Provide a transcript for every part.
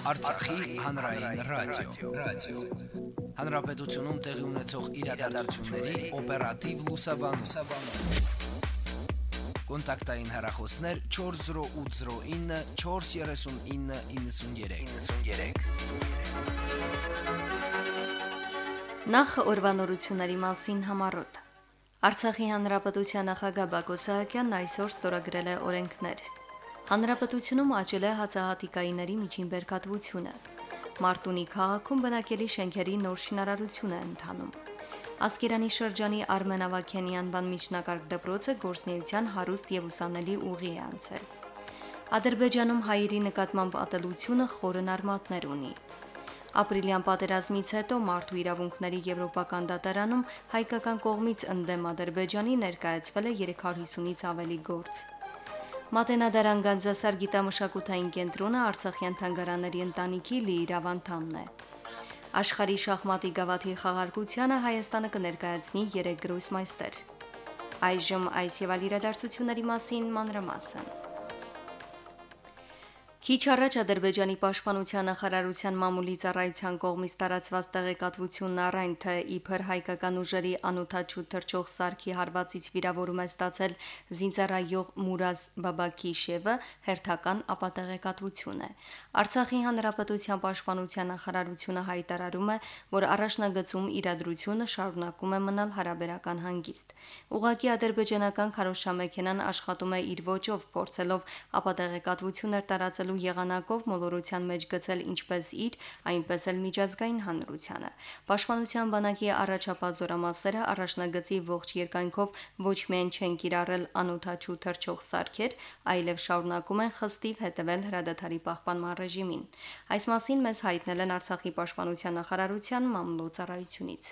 Արցախի հանրային ռադիո, ռադիո։ Հանրապետությունում տեղի ունեցող իրադարձությունների օպերատիվ լուսաբանում։ Կոնտակտային հեռախոսներ 40809 43993։ 93։ Նախ օրվանորությունների մասին համառոտ։ Արցախի հանրապետության նախագահ Բակո Սահակյանն այսօր ստորագրել է օրենքներ։ Հանրապետությունում աճել է հացահատիկայիների միջին բերքատվությունը։ Մարտունի քաղաքում բնակելի շենքերի նոր շինարարություն է ընթանում։ Ասկերանի շրջանի Արմեն Ավակյանի անվան միջնակարգ դպրոցը գործնեության հարուստ եւ ուսանելի ուղի է անցել։ Ադրբեջանում հայերի նկատմամբ ատելությունը խորն արմատներ ունի։ Ապրիլյան պատերազմից հետո մարդու իրավունքների եվրոպական դատարանում հայկական կողմից ընդդեմ Ադրբեջանի ներկայացվել է 350-ից ավելի գործ։ Մատենադարան Գանձասար գիտամշակութային կենտրոնը Արցախյան թանգարանների ընտանիքի լիիրավ անդամն է։ Աշխարհի շախմատի գավաթի խաղարկությանը Հայաստանը կներկայացնի 3 գրոսմայստեր։ Այժմ այս եւ այլ իրադարձությունների մասին մանրամասն։ Քիչ առաջ Ադրբեջանի պաշտպանության նախարարության մամուլի ծառայության կողմից տարածված տեղեկատվությունն առայն թե իբր հայկական ուժերի անօթաչու թրջող սարքի հարվածից վիրավորում է ստացել զինծառայող Մուրազ Բաբակիշևը հերթական ապատեղեկատվություն է։ Արցախի հանրապետության պաշտպանության նախարարությունը հայտարարում է, որ առաջնագծում իրադրությունը շարունակում է մնալ հարաբերական հանգիստ։ Ուղղակի ադրբեջանական քարոշչամեքենան աշխատում է իր ոճով, փորձելով ապատեղեկատվություններ տարածել ստեղծելու եղանակով մոլորության մեջ գցել ինչպես իր, այնպես էլ միջազգային հանրությանը։ Պաշտպանության բանակի առաջապահ զորամասերը առաջնագծի ողջ երկայնքով ոչ միայն չեն կիրառել անօթաչու թրջող սարքեր, այլև շարունակում են խստիվ հետևել հրադադարի պահպանման ռեժիմին։ Այս մասին մեզ հայտնել են Արցախի պաշտպանության նախարարության մամլոյցարայությունից։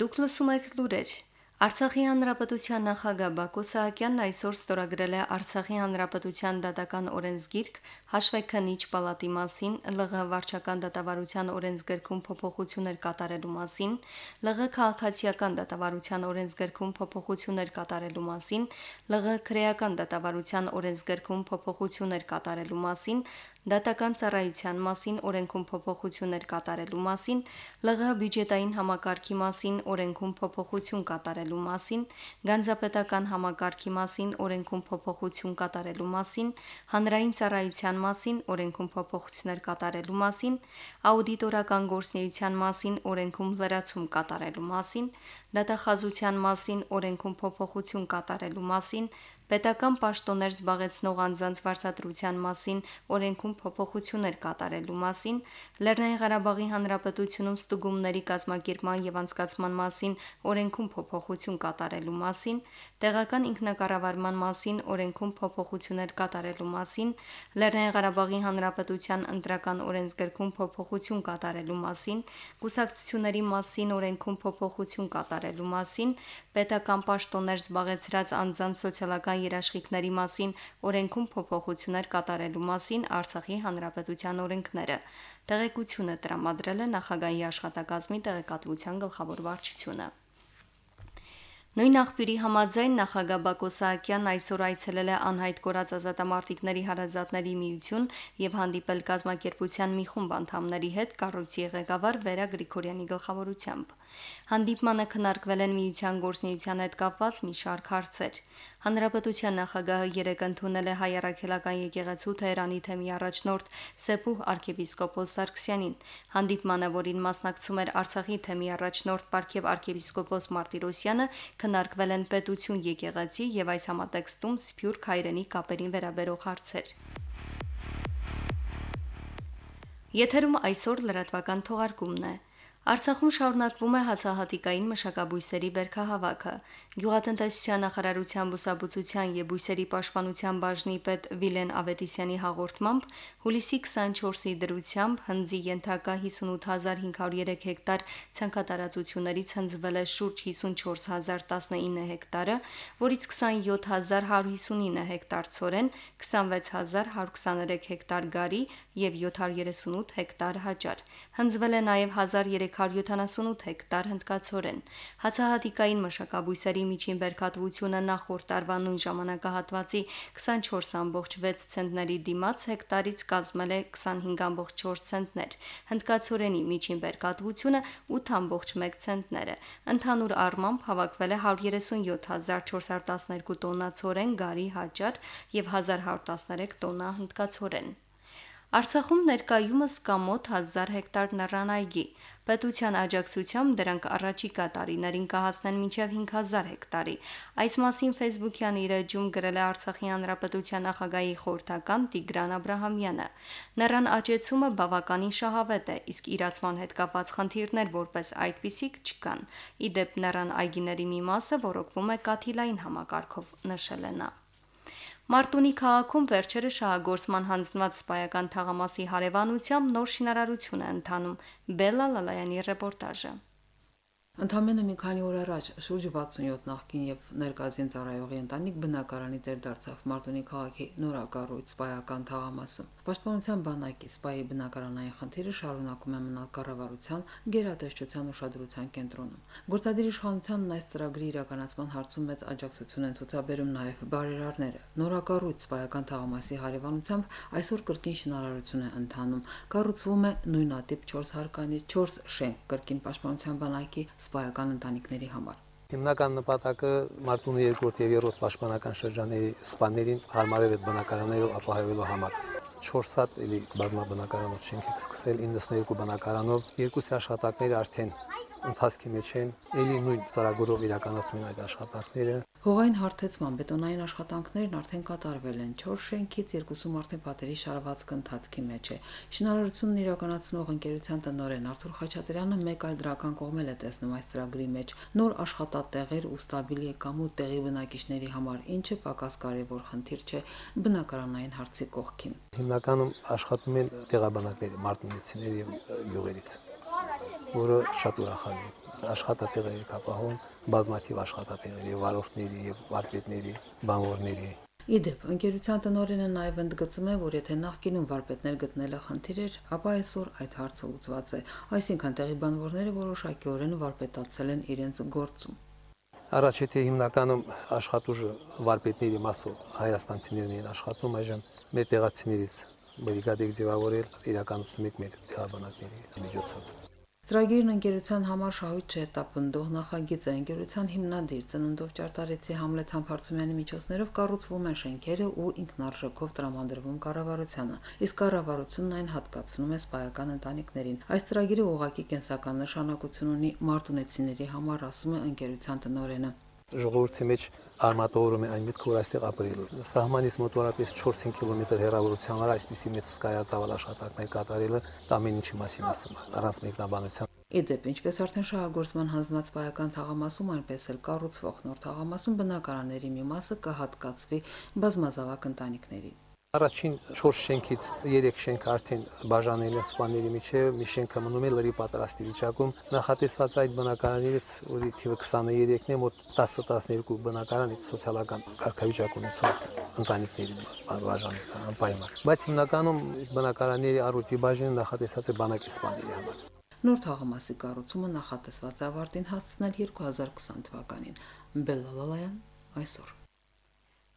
Դուք լսում եք լուրեր Արցախի հանրապետության նախագահ Բակո Սահակյանն այսօր ստորագրել է Արցախի հանրապետության դատական օրենսգիրք հաշվեկնիչ պալատի մասին, ԼՂ վարչական դատավարության օրենսգրքում փոփոխություններ կատարելու մասին, ԼՂ քաղաքացիական դատավարության օրենսգրքում փոփոխություններ կատարելու մասին, ԼՂ քրեական դատավարության օրենսգրքում փոփոխություններ կատարելու մասին, դատական ծառայության մասին օրենքում փոփոխություններ կատարելու մասին, ԼՂՀ բյուջետային համակարգի մասին օրենքում փոփոխություն կատարելու մասին, գանձապետական համակարգի մասին օրենքում փոփոխություն կատարելու մասին, հանրային ծառայության մասին օրենքում փոփոխություններ կատարելու մասին, աուդիտորական գործնեության մասին օրենքում լրացում կատարելու մասին, դատախազության մասին օրենքում փոփոխություն կատարելու մասին, պետական պաշտոններ զբաղեցնող անձանց վարձատրության մասին օրենքում փոփոխություններ կատարելու մասին, Լեռնային Ղարաբաղի Հանրապետությունում ստուգումների կազմակերպման եւ անցկացման մասին օրենքում փոփոխություն կատարելու մասին, տեղական ինքնակառավարման մասին օրենքում փոփոխություններ կատարելու մասին, Լեռնային Ղարաբաղի Հանրապետության ընտրական օրենսգրքում փոփոխություն կատարելու մասին, կուսակցությունների մասին օրենքում փոփոխություն կատարելու մասին, պետական պաշտոններ զբաղեցրած անձանց սոցիալական երաշխիքների մասին օրենքում փոփոխություններ կատարելու մասին Արցախի Հանրապետության օրենքները։ Տեղեկությունը տրամադրել է նախագահի աշխատակազմի տեղեկատվության գլխավոր վարչությունը։ Նույն աղբյուրի համաձայն նախագահ Բակո Սահակյանն այսօր այցելել է անհայտ կորած ազատամարտիկների հարազատների միություն եւ հանդիպել կազմակերպության մի խումբ անդամների հետ կառույցի ղեկավար Վերա Գրիգորյանի գլխավորությամբ։ Հանդիպմանը քննարկվել են միության գործնեության հետ կապված մի շարք հարցեր։ Հանրապետության նախագահը երեկ ընդունել է հայ առաքելական եկեղեցու Թեհրանի թեմի առաջնորդ Սեփուհ arczepiskopos Սարգսյանին։ Հանդիպմանը, որին մասնակցում էր Արցախի թեմի առաջնորդ Պարքև arczepiskopos Մարտիրոսյանը, քննարկվել են պետություն եկեղեցի եւ այս համատեքստում սփյուռք հայրենի կապերին վերաբերող հարցեր։ Եթերում այսօր լրատվական թողարկումն է։ Արցախում շարունակվում է հացահատիկային մշակաբույսերի բերքահավաքը։ Գյուղատնտեսության նախարարության բուսաբուծության եւ բույսերի պաշտպանության բաժնի պետ Վիլեն Ավետիսյանի հաղորդմամբ հուլիսի 24-ի դրությամբ հնձի ենթակա 58503 հեկտար ցանքատարածություններից հնձվել է շուրջ 54019 հեկտարը, որից 27159 հեկտար ցորեն, 26123 հեկտար գարի եւ 738 հեկտար հաճար։ Հնձվել է նաեւ 1300 378 հեկտար հնդկացորեն։ Հացահատիկային մշակաբույսերի միջին բերքատվությունը նախորդ տարվա նույն ժամանակահատվածի 24.6 ցենտների դիմաց հեկտարից կազմել է 25.4 ցենտներ։ Հնդկացորենի միջին բերքատվությունը 8.1 ցենտներ է։ Ընդհանուր առմամբ հավաքվել է 137412 տոննա ցորեն, գարի, հաճար եւ 1113 տոննա հնդկացորեն։ Արցախում ներկայումս կա մոտ 1000 հեկտար նռան այգի։ Պետության աջակցությամբ դրանք առաջիկա տարիներին կհասնեն մինչև 5000 հեկտարի։ Այս մասին Facebook-յան իր էջում գրել է Արցախի հանրապետության նախագահի խորհրդական Տիգրան Աբ รา համյանը։ Նռան աճեցումը բավականին շահավետ է, իսկ իրացման հետ կապված խնդիրներ որպես այդպիսիք չկան։ Իդեպ նռան այգիների մի մասը ռոռոկվում է կաթիլային համակարգով, նշել է նա։ Մարտունի քաղաքում վերջերս շահագործման հանձնված սպայական թաղամասի հարևանությամբ նոր շինարարություն է ընթանում։ Բելլա Լալայանի ռեպորտաժը։ Ընդամենը մի քանի օր առաջ շուրջ 67 նախկին եւ ներկային ծառայողի ընտանիք բնակարանի տեր դարձավ Մարտունի քաղաքի նորակառույց սպայական թաղամասում։ Պաշտպանության բանակի սպայի բնակարանային խնդիրը շարունակում է մնալ կառավարության գերատեսչության ուշադրության կենտրոնում։ Գործադիր իշխանությանն այս ծրագրի իրականացման հարցում մեծ աջակցություն են ցուցաբերում նաեւ բարերարները։ Նորակառույց սպայական թաղամասի հարևանությամբ այսօր կրկին շինարարություն է ընթանում։ Կառուցվում է նույնատիպ 4 հարկանի 4 շենք կրկին պաշտպանության բանակի սպայական ընտանիքների համար։ Հիմնական նպատակը Մարտունի 2-րդ եւ 3-րդ պաշտպանական շրջանների սպաներին հարմարել այդ բնակարաններով ապահովելու համար 4 հատ էլի բազմաբնակարանով շենք եք սկսել 92 բնակարանով երկուսի աշխատակները արդեն ընթացքի մեջ են, ելի նույն ծրագրով իրականացնում են այդ աշխատանքները։ Հողային հարթեցման բետոնային աշխատանքներն արդեն կատարվել են 4 շենքից, երկուսում արդեն պատերի շարվածքը ընթացքի մեջ է։ Շինարարությունն իրականացնող ընկերության տնօրեն Արթուր Խաչատրյանը մեկ այլ դրական կողմել է տեսնում այս ծրագրի մեջ՝ նոր աշխատատեղեր ու ստաբիլ եկամուտ տեղի բնակիչների համար, ինչը պակաս կարևոր խնդիր չէ բնակարանային հարցի կողքին։ Հիմնականում աշխատում են տեղաբնակների, մարտունիցիներ եւ գյուղերից որը շատ ուրախալի է։ Աշխատատեղերի կապահում բազմաթիվ աշխատատեղերի, վարորդների եւ վարպետների, բանվորների Իդեպ, ընկերության տնօրենը նաև ընդգծում է, որ եթե նախկինում վարպետներ գտնելը խնդիր էր, ապա այսօր այդ հարցը լուծված է։ Այսինքն տեղի բանվորները որոշակիորեն վարպետացել են իրենց գործում։ Առաջ եթե հիմնականում աշխատուժը վարպետների մասով հայաստանցիներն էին աշխատում, այժմ մեր տեղացիներից բրիգադիկ ձևավորել իրականացում եք մեր տեղաբանակների միջոցով։ Ծրագիրն ընկերության համար շահույթ չէ տապնդող նախագիծ է ընկերության հիմնադիր ծնունդով ճարտարեցի Համլետ Համբարձումյանի միջոցներով կառուցվում են շենքերը ու ինքնարժեքով տրամադրվում կառավարությանը, իսկ կառավարությունն այն հատկացնում է սպայական ընտանիքներին։ Այս ծրագիրը ուղղակի կենսական նշանակություն ունի մարտունեցիների համար, ասում է ընկերության տնօրենը ժողովրդի մեջ արմատավորում է այն միտքը, որ այստեղ ապրելու։ Սահմանից մոտավորապես 4-5 կիլոմետր հեռավորության վրա այսպիսի մեծ սկայածավալ աշխատանքներ կատարելը ամեն ինչի մասին ասում առանց մեկնաբանության։ Իդեպ, ինչպես արդեն շահագործման հանձնված պայական թաղամասում, այնպես էլ կառուցվող նոր թաղամասում բնակարանների մի մասը կհատկացվի բազմազավակ ընտանիքների։ Առաջին 4 շենքից 3 շենք արդեն բաժանել են սպաների միջև, մի շենքը մնում է լրի պատրաստի վիճակում։ Նախատեսված այդ բնակարաններից, որի թիվը 23-ն է, մոտ 10-12 բնակարան սոցիալական կարգավիճակ ունեցող ընտանիքների բաժանել անպայման։ Բայց հիմնականում բնակարանների առօրյա բաժինը նախատեսած է բանակի սպաների համար։ Նոր թաղամասի կառուցումը նախատեսված է ավարտին հասցնել 2020 թվականին։ Բելլալալայան այսօր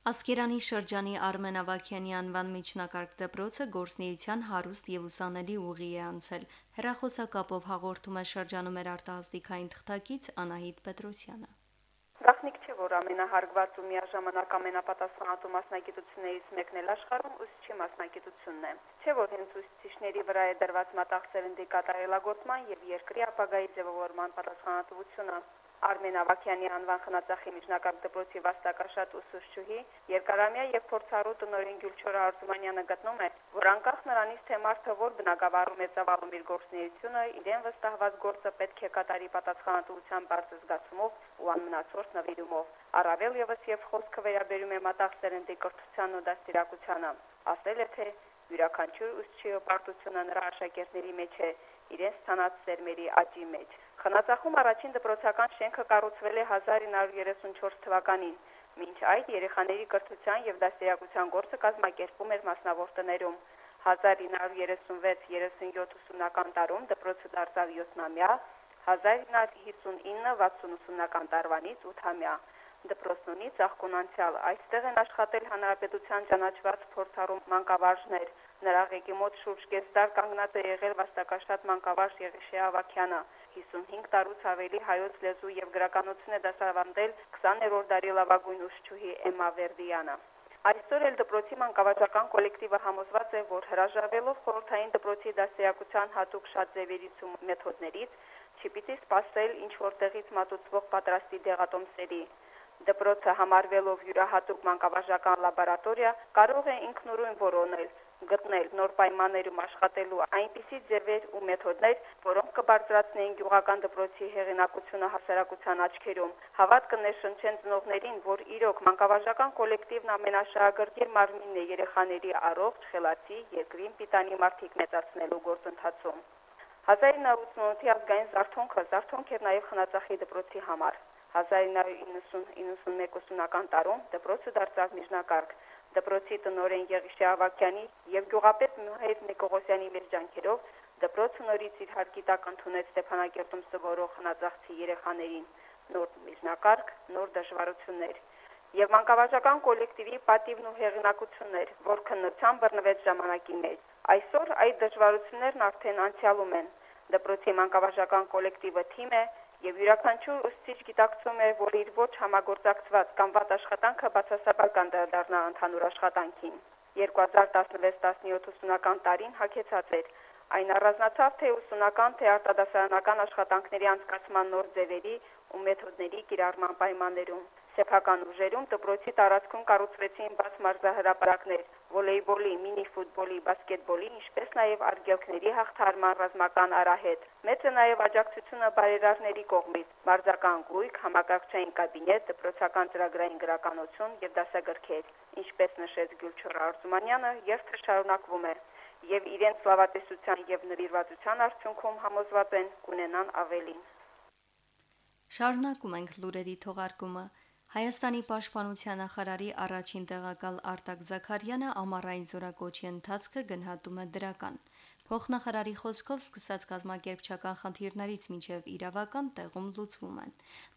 Ասկերանի շրջանի Արմեն Ավակյանի անվան միջնակարգ դպրոցը գործնեության հարուստ եւ ուսանելի ուղի է անցել։ Հերախոսակապով հաղորդում է շրջանում էր արտահասթիկային թղթակից Անահիտ Պետրոսյանը։ Գաղտնիք չէ, որ ամենահարգված ու միաժամանակ ամենապատասխանատու մասնագիտություններից մեկն էլ աշխարհում ուսուցչի մասնագիտությունն է։ Չէ, որ հենց ուսուցիչների վրա է դրված մտածելնդի կատարելագործման եւ երկրի ապագայի ձևավորման պատասխանատվությունը։ Արմեն Ավակյանի անվան խնածախի միջնակարգ դպրոցի վաստակաշատ ուսուցչուհի երկարամյա եւ փորձառու տնօրեն Գյուլչոր Արզումանյանը գտնում է, որ անկախ նրանից թե մարդը որ բնակավարում է ծավալում իր գործունեությունը, իրեն վստահված գործը պետք է կատարի պատասխանատվության բարձր զգացումով ու անմնացորդ նվիրումով։ Առավել եւս եւ խոսքը վերաբերում է մտաղ սերնդի կրթության ու դաստիարակությանը։ Ասել է թե յուրաքանչյուր ուսուցչի հպարտությունը նրա աշակերտների մեջ է իրենց ցանած սերմերի աճի մեջ։ Խնածախում առաջին դպրոցական շենքը կառուցվել է 1934 թվականին։ Մինչ այդ երեխաների կրթության եւ դաստիարակության գործը կազմակերպում էր մասնավոր տներում։ 1936-37 ուսումնական տարում դպրոցը դարձավ 7-ամյա, 1959-60 ուսումնական տարվանից 8-ամյա։ Դպրոցն ունի ցաղկուն անցյալ։ Այստեղ են աշխատել հանրապետության ճանաչված փորձառու մանկավարժներ։ Նրա ղեկի մոտ շուրջ կես դար կանգնած է եղել վաստակաշատ մանկավարժ Եղիշե Ավակյանը։ 55 տարուց ավելի հայոց լեզու եւ գրականություն է դասավանդել 20-րդ դարի լավագույն ուսուցչուհի Էմա Վերդյանը։ Այսօր էլ դպրոցի մանկավարժական կոլեկտիվը համոզված է, որ հրաժարվելով խորհրդային դպրոցի դասեակության հատուկ շատ ձևերից ու մեթոդներից, չպիտի սпасել ինչ որտեղից մատուցվող պատրաստի դեղատոմսերի դպրոցը համարվելով յուրահատուկ մանկավարժական լաբորատորիա կարող է ինքնուրույն որոնել գտնել նոր պայմաններում աշխատելու այնպիսի ձևեր ու մեթոդներ, որոնք կբարձրացնեին գյուղական դպրոցի հեղինակությունը հասարակության աչքերում։ Հավատ կներշնչեն ծնողներին, որ իրոք մանկավարժական կոլեկտիվն ամենաշահագրգիռ մարմինն է երեխաների առողջ, խելացի, երկրին պիտանի մարդիկ մեծացնելու գործընթացում։ 1988-ի ազգային զարթոնքը զարթոնք էր նաև խնածախի դպրոցի համար։ 1990-91 ուսումնական տարում դպրոցը դարձավ միջնակարգ։ Դպրոցի տնօրեն Եղիշե Ավակյանի եւ գյուղապետ Մհեյդ Նիկողոսյանի մեջանքերով դպրոցը նորից իր հարկի տակ ընդունեց Ստեփանակերտում սովորող խնածախցի երեխաներին. Նոր միջնակարգ, նոր դժվարություններ եւ մանկավարժական կոլեկտիվի պատիվն ու հեղինակություններ, որ քննության բռնվեց ժամանակի մեջ։ Այսօր այդ դժվարություններն արդեն անցյալում են։ Դպրոցի մանկավարժական կոլեկտիվը թիմ է, եւ յուրաքանչյուր ուսուցիչ գիտակցում է, որ իր ոչ համագործակցված կամ վատ աշխատանքը բացասաբար կանդրադառնա ընդհանուր աշխատանքին։ 2016-17 ուսումնական տարին հագեցած էր Այն առանձնացավ թե ուսումնական, թե արտադասարանական աշխատանքների անցկացման նոր ձևերի ու մեթոդների կիրառման պայմաններում։ Սեփական ուժերում դպրոցի տարածքում կառուցվեցին բաց մարզահրապարակներ, վոլեյբոլի, մինի-ֆուտբոլի, բասկետբոլի, ինչպես նաև արգելքների հաղթարման ռազմական արահետ։ Մեծ է նաև աջակցությունը բարերարների կողմից՝ մարզական գույք, համակարգչային կաբինետ, դպրոցական ծրագրային գրականություն եւ դասագրքեր։ Ինչպես նշեց Գյուլչուր Արզումանյանը, երթը շարունակվում է եւ իրենց լավատեսության եւ նվիրվածության արդյունքում համոզված են կունենան ավելին։ Շարունակում ենք լուրերի թողարկումը։ Հայաստանի պաշտպանության նախարարի առաջին տեղակալ Արտակ Զաքարյանը ամառային զորակոչի ընթացքը գնահատում է դրական։ Փոխնախարարի խոսքով սկսած կազմակերպչական խնդիրներից մինչև իրավական տեղում լուծվում են։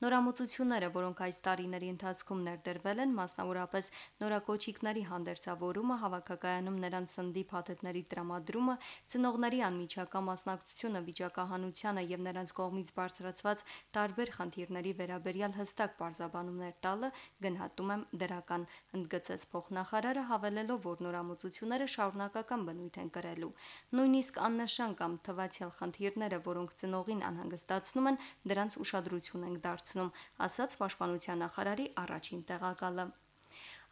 Նորամուծությունները, որոնք այս տարիների ընթացքում ներդրվել են, մասնավորապես նորակոչիկների հանդերձավորումը, հավաքակայանում նրանց սնդի փաթեթների տրամադրումը, ծնողների անմիջական մասնակցությունը վիճակահանությանը եւ նրանց կողմից բարձրացված տարբեր խնդիրների վերաբերյալ հստակ բարձաբանումներ տալը գնահատում եմ դրական, ընդգծեց փոխնախարարը հավելելով, որ նորամուծությունները շարունակական բնույթ են կրելու։ Նույնիսկ նույնիսկ աննշան կամ թվացial խնդիրները, որոնք ծնողին անհանգստացնում են, դրանց ուշադրություն ենք դարձնում, ասաց Պաշտպանության նախարարի առաջին տեղակալը։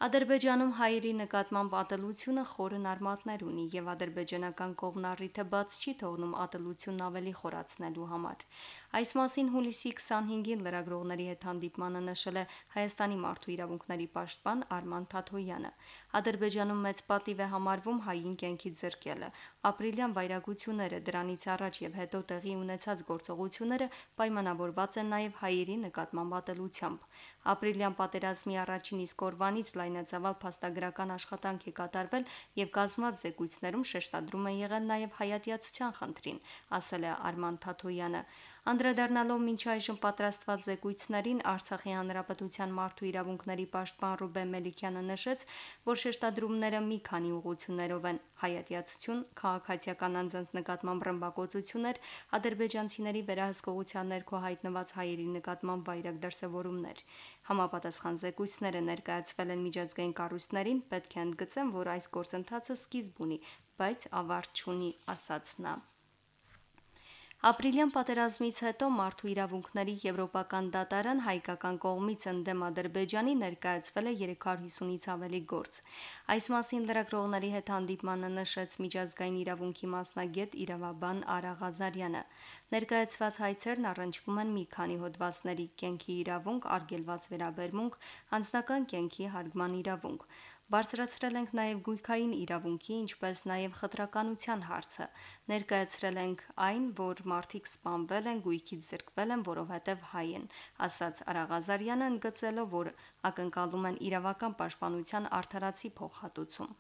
Ադրբեջանում հայերի նկատմամբ ատելությունը խորն արմատներ ունի եւ ադրբեջանական կողմն առիթը բաց չի թողնում ատելությունն ավելի խորացնելու համար։ Այս մասին հուլիսի 25-ին լրագրողների հետ հանդիպմանը նշել է Հայաստանի մարդու իրավունքների պաշտպան Արման Թաթոյանը։ Ադրբեջանում մեծ պատիվ է համարվում հային կենքի ձեռքելը։ Ապրիլյան վայրագությունները դրանից առաջ եւ հետո տեղի ունեցած գործողությունները պայմանավորված են նաեւ հայերի նկատմամբ ատելությամբ։ Ապրիլյան պատերազմի առաջին իսկ օրվանից լայնածավալ փաստագրական աշխատանք է կատարվել եւ կազմած զեկույցներում շեշտադրում է եղել նաեւ հայատյացության խնդրին, ասել է Արման Թաթոյանը։ Անդրադառնալով մինչ այժմ պատրաստված զեկույցներին Արցախի հանրապետության մարդու իրավունքների պաշտպան Ռուբեն Մելիքյանը նշեց, որ շեշտադրումները մի քանի ուղություններով են՝ հայատյացություն, քաղաքացիական անձանց նկատմամբ ռմբակոծություններ, ադրբեջանցիների վերահսկողության ներքո հայտնված հայերի նկատմամբ վայրագ դրսևորումներ։ Համապատասխան զեկույցները ներկայացվել են միջազգային կառույցներին, պետք է ընդգծեմ, որ այս գործընթացը սկիզբ ունի, բայց ավարտ չունի, ասաց նա. Ապրիլյան պատերազմից հետո մարդու իրավունքների եվրոպական դատարան հայկական կողմից ընդդեմ Ադրբեջանի ներկայացվել է 350-ից ավելի գործ։ Այս մասին լրագրողների հետ հանդիպմանը նշեց միջազգային իրավունքի մասնագետ իրավաբան Արա Ղազարյանը։ Ներկայացված հայցերն առնչվում են մի քանի հոդվածների՝ կենքի իրավունք, արգելված վերաբերմունք, անձնական կենքի հարգման իրավունք։ Բարձրացրել ենք նաև գույքային իրավունքի, ինչպես նաև խտրականության հարցը։ Ներկայացրել ենք այն, որ մարդիկ սպանվել են, գույքից զրկվել են, որովհետև հայ են, ասաց Արաղազարյանը, ընդգծելով, որ ակնկալում են իրավական պաշտպանության արդարացի փոխհատուցում։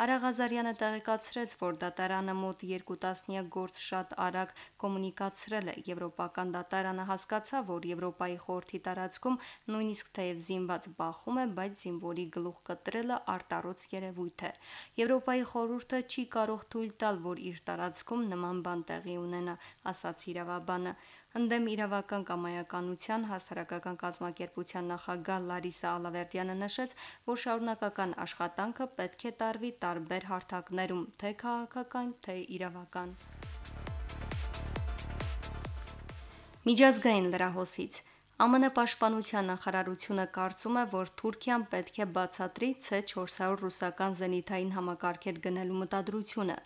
Արաղազարյանը տեղեկացրեց, որ դատարանը մոտ 2 տասնյակ գործ շատ արագ կոմունիկացրել է։ Եվրոպական դատարանը հասկացավ, որ Եվրոպայի խորհրդի տարածքում նույնիսկ թեև զինված բախում է, բայց զինվորի գլուխ կտրելը արտառոց երևույթ է։ Եվրոպայի խորհուրդը չի կարող թույլ տալ, որ իր տարածքում նման բան տեղի ունենա, ասաց իրավաբանը։ Ընդդեմ իրավական կամայականության հասարակական կազմակերպության նախագահ Լարիսա Ալավերդյանը նշեց, որ շարունակական աշխատանքը պետք է տարվի տարբեր հարթակներում, թե քաղաքական, թե իրավական։ Միջազգային լրահոսից ԱՄՆ պաշտպանության նախարարությունը կարծում է, որ Թուրքիան պետք է բացատրի C400 ռուսական զենիթային համակարգեր գնելու մտադրությունը։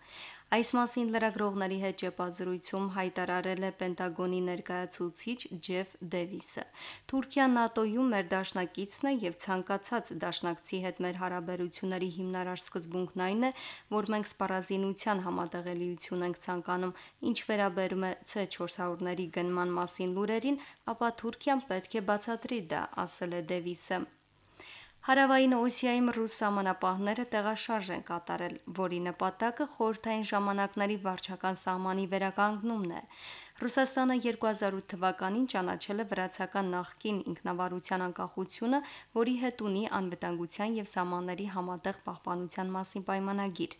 Այս մասին լրագրողների հետ ճեպազրույցում հայտարարել է Պենտագոնի ներկայացուցիչ Ջեֆ Դեվիսը։ Թուրքիան ՆԱՏՕ-ում մեր դաշնակիցն է եւ ցանկացած դաշնակցի հետ մեր հարաբերությունների հիմնարար սկզբունքն այն է, որ մենք սպառազինության համատեղելիություն ենք ցանկանում։ Ինչ վերաբերում է C400-ների գնման մասին լուրերին, ապա Թուրքիան պետք է բացատրի դա, ասել է Դեվիսը։ Հարավային Օսիայում ռուս սահմանապահները տեղաշարժ են կատարել, որի նպատակը խորհրդային ժամանակների վարչական սահմանի վերականգնումն է։ Ռուսաստանը 2008 թվականին ճանաչել է վրացական նախկին ինքնավարության անկախությունը, որի հետ ունի անվտանգության եւ սահմանների համատեղ պահպանության մասին պայմանագիր։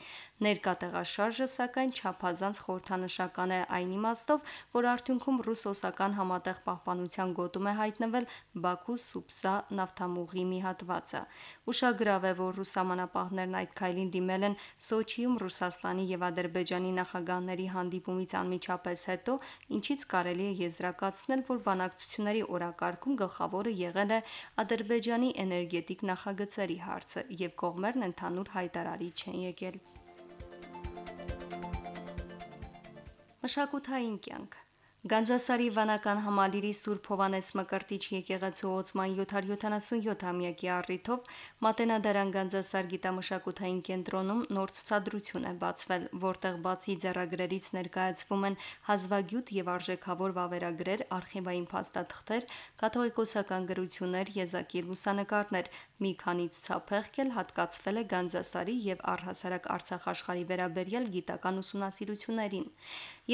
Ներկա տեղաշարժը սակայն չափազանց խորհրդանշական է այն իմաստով, որ արդյունքում ռուս-օսական համատեղ պահպանության գոտում է հայտնվել Բաքու-Սուպսա նավթամուղի մի հատվածը։ Ուշագրավ է, որ ռուս համանապահներն այդ քայլին դիմել են Սոչիում Ռուսաստանի եւ Ադրբեջանի նախագահների հանդիպումից անմիջապես հետո, ինչից կարելի է եզրակացնել, որ բանակցությունների օրակարգում գլխավորը եղել է Ադրբեջանի էներգետիկ նախագծերի հարցը եւ կողմերն ընդհանուր հայտարարի չեն եկել։ Մշակութային կյանք Գանձասարի վանական համալիրի Սուրբ Հովանես Մկրտիչ եկեղեցու ոցման 777-ամյակի առիթով Մատենադարան Գանձասար գիտամշակութային կենտրոնում նոր ցուցադրություն է բացվել, որտեղ բացի ձեռագրերից ներկայացվում են հազվագյուտ եւ արժեքավոր վավերագրեր, արխիվային փաստաթղթեր, կաթողիկոսական գրություններ, եզակի լուսանկարներ, մի քանի ցուցափեղկ էլ հատկացվել է Գանձասարի եւ առհասարակ Արցախ աշխարհի վերաբերյալ գիտական ուսումնասիրություններին։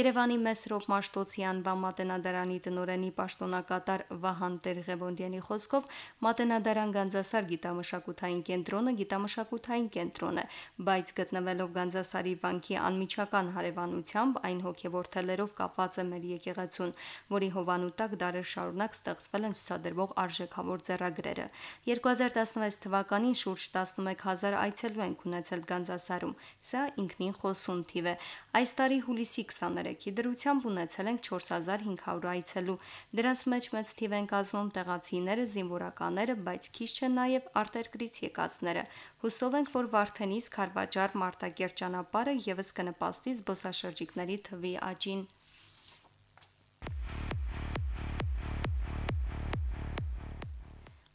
Երևանի Մեսրոպ Մաշտոցյան անվան մատենադարանի տնորենի պաշտոնակատար Վահան Տերղևոնդյանի խոսքով մատենադարան Գանձասար գիտամշակութային կենտրոնը գիտամշակութային կենտրոն է, բայց գտնվելով Գանձասարի վանքի անմիջական հարևանությամբ այն հոգևոր թելերով կապված է մեր եկեղեցուն, որի հովանու տակ դարեր շարունակ ստեղծվել են ցուցադրվող արժեքավոր ձեռագրերը։ 2016 թվականին շուրջ 11000 այցելու են ունեցել Գանձասարում։ Սա ինքնին խոսուն թիվ է։ Այս տարի հուլիսի 23-ի դրությամբ ունեցել ենք 4 4500 այցելու։ Դրանց մեջ մեծ թիվ են կազմում տեղացիները, զինվորականները, բայց քիչ չեն նաև արտերկրից եկածները։ Հուսով ենք, որ Վարդենիս Խարվաճար Մարտակերտ ճանապարհը եւս կնպաստի զբոսաշրջիկների թվի աճին։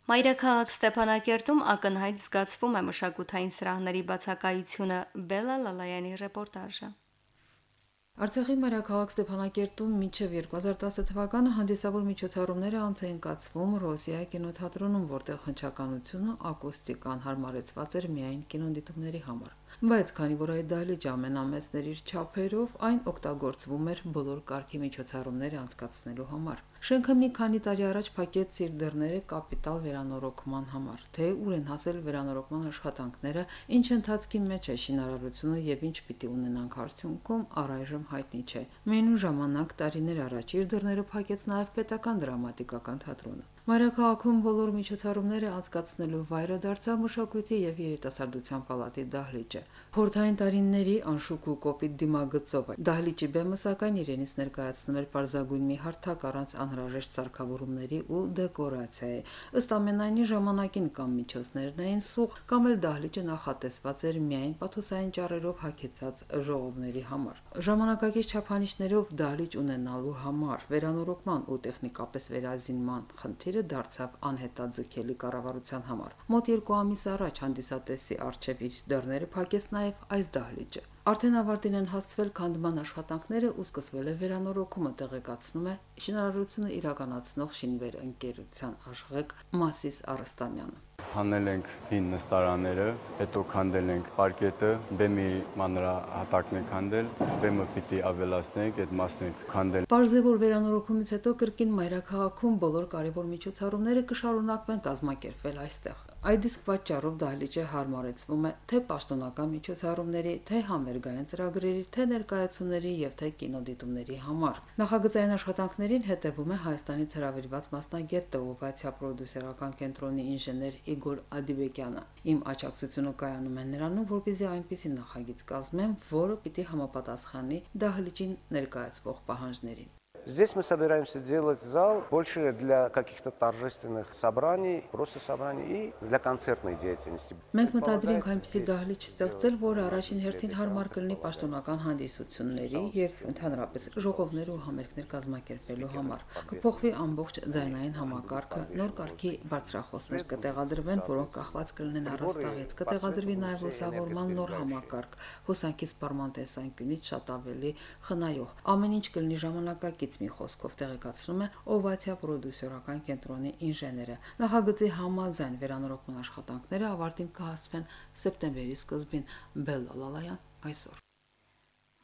Մայրաքաղաք Ստեփանակերտում ակնհայտ զգացվում է մշակութային սրահների բացակայությունը։ Բելա Լալայանի ռեպորտաժը։ Արցախի մայրաքաղաք Ստեփանակերտում մինչև 2010 թվականը հանդիսավոր միջոցառումները անց էին կացվում Ռոսիա կինոթատրոնում, որտեղ հնչականությունը ակուստիկան հարմարեցված էր միայն կինոդիտումների համար բայց քանի որ այդ դահլիճը ամենամեծն էր իր չափերով, այն օգտագործվում էր բոլոր կարգի միջոցառումները անցկացնելու համար։ Շենքը մի քանի տարի առաջ փակեց իր դռները կապիտալ վերանորոգման համար։ Թե ուր են հասել վերանորոգման աշխատանքները, ինչ ընթացքի մեջ է շինարարությունը եւ ինչ պիտի ունենանք արդյունքում, առայժմ հայտնի չէ։ Մենու ժամանակ տարիներ առաջ իր դռները փակեց նաեւ պետական դրամատիկական թատրոնը։ Մայրաքաղաքում բոլոր միջոցառումները անցկացնելու վայրը դարձավ մշակույթի եւ երիտասարդության պալատի դահլիճը։ Խորթային տարիների անշուք ու կոպիտ դիմագծով դահլիճի բեմը սակայն իրենից ներկայացնում էր պարզագույն մի հարթակ առանց անհրաժեշտ սարքավորումների ու դեկորացիայի։ Ըստ ամենայնի ժամանակին կամ միջոցներն էին սուղ, կամ էլ դահլիճը նախատեսված էր միայն պաթոսային ճառերով հագեցած ժողովների համար։ Ժամանակակից չափանիշներով դահլիճ ունենալու համար վերանորոգման ու տեխնիկապես վերազինման խնդիր խնդիրը դարձավ անհետաձգելի կառավարության համար։ Մոտ 2 ամիս առաջ հանդիսատեսի արչև իր դռները փակեց նաև այս դահլիճը։ Արդեն ավարտին են հասցվել քանդման աշխատանքները ու սկսվել է վերանորոգումը, տեղեկացնում է շինարարությունը իրականացնող շինվեր ընկերության աշխեք Մասիս Արստամյանը հանել ենք հին նստարանները, հետո քանդել ենք պարկետը, բեմի մանրահատակն ենք քանդել, բեմը պիտի ավելացնենք, այդ մասն ենք քանդել։ Պարզեվոր վերանորոգումից հետո կրկին մայրաքաղաքում բոլոր կարևոր միջոցառումները կշարունակվեն կազմակերպվել այստեղ։ Այդ իսկ պատճառով դահլիճը հարմարեցվում է թե պաշտոնական միջոցառումների, թե համերգային ծրագրերի, թե ներկայացումների եւ թե կինոդիտումների համար։ Նախագծային աշխատանքներին հետևում է Հայաստանից հրավիրված մասնագետ Տեովացիա պրոդյուսերական կենտրոնի ինժեներ Իգոր Ադիբեկյանը։ Իմ աջակցությունը կայանում է նրանում, որպեսզի այնպիսի նախագիծ կազմեմ, որը պիտի համապատասխանի դահլիճին ներկայացվող պահանջներին։ Здесь мы собираемся делать зал больше для каких-то торжественных собраний, просто собраний и для концертной деятельности. Մենք մտադրում ենք այնպիսի դահլիճ ստեղծել, որը առաջին հերթին հարմար կլինի պաշտոնական հանդիսությունների եւ ընդհանրապես ժողովներ ու համերգներ կազմակերպելու համար։ Կփոխվի ամբողջ ձայնային համակարգը, նոր կարգի բարձրախոսներ կտեղադրվեն, որոնք կախված կլինեն առաստաղից։ Կտեղադրվի նաեւ լուսավորման նոր համակարգ, հոսանքի սպառման տեսանկյունից շատ ավելի խնայող։ Ամեն ինչ կլինի ժամանակակից կողմից մի խոսքով տեղեկացնում է Օվացիա պրոդյուսերական կենտրոնի ինժեները։ Նախագծի համաձայն վերանորոգման աշխատանքները ավարտին կհասվեն սեպտեմբերի սկզբին։ Բելլա Լալայան այսօր։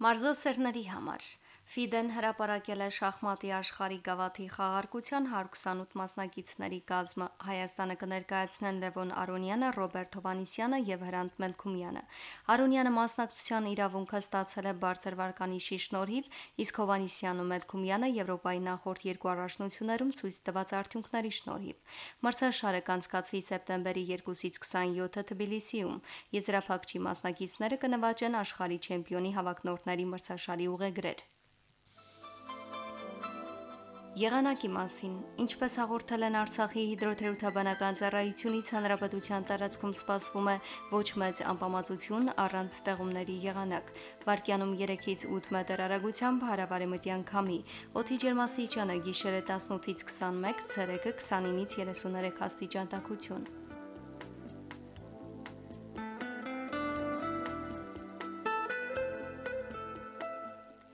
Մարզասերների համար Ֆիդեն հրապարակել է շախմատի աշխարհի գավաթի խաղարկության 128 մասնակիցների կազմը։ Հայաստանը կներկայացնեն Լևոն Արոնյանը, Ռոբերտ Հովանիսյանը եւ Հրանտ Մելքումյանը։ Արոնյանը մասնակցության իրավունքը ստացել է բարձր վարկանիշի շնորհիվ, իսկ Հովանիսյանն ու Մելքումյանը Եվրոպայի նախորդ երկու առաջնություններում ցույց տված արդյունքների շնորհիվ։ Մրցաշարը կանցկացվի սեպտեմբերի 2-ից 27-ը Թբիլիսիում։ Եզրափակչի մասնակիցները կնվաճեն աշխարհի չեմպիոնի հավակնորդների մրցաշարի ուղեգրեր։ Եղանակի մասին, ինչպես հաղորդել են Արցախի հիդրոթերապևտաբանական ծառայությունից, հանրապետության տարածքում սպասվում է ոչ մեծ անպամացություն առանց ստեղումների եղանակ։ Վարկյանում 3-ից 8 մետր արագությամբ հարավարեմտյան քամի։ Օդի ջերմաստիճանը գիշերը 18-ից 21, ցերեկը 29-ից 33 աստիճան տաքություն։